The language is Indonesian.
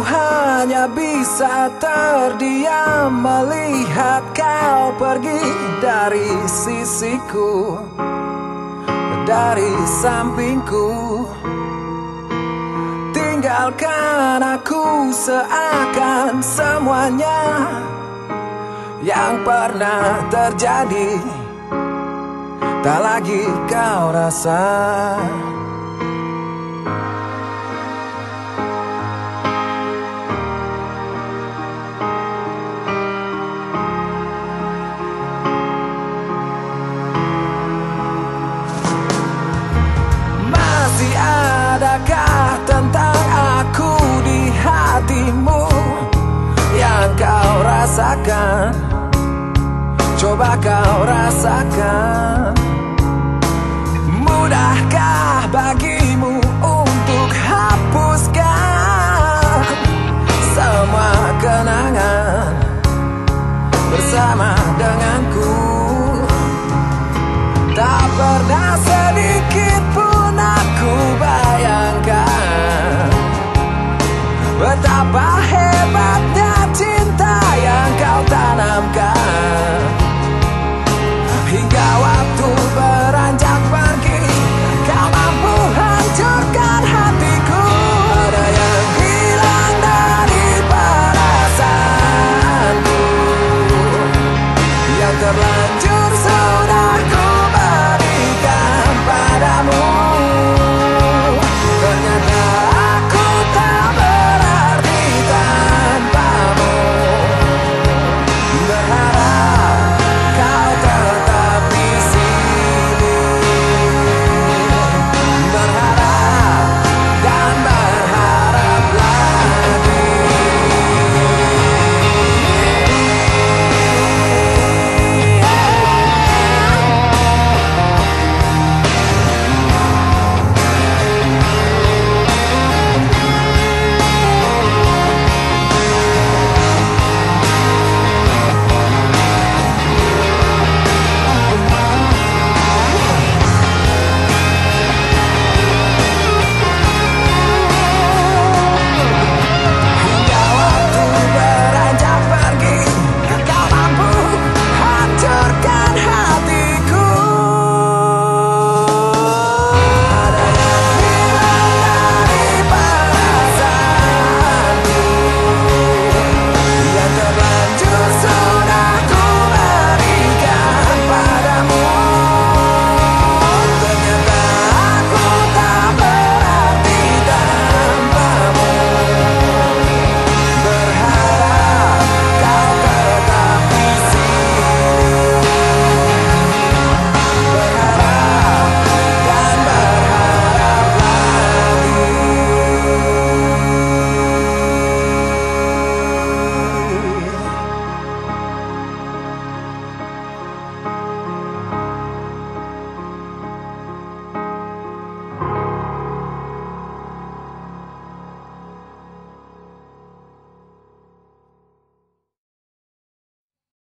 hanya bisa terdiam melihat kau pergi dari sisiku Dari sampingku. Tinggalkan aku seakan semuanya Yang pernah terjadi. Tak lagi kau rasa rasakan. Coba kau rasakan. Mudahkah bagimu untuk hapuskan Semua kenangan bersama denganku? Tak pernah sedikit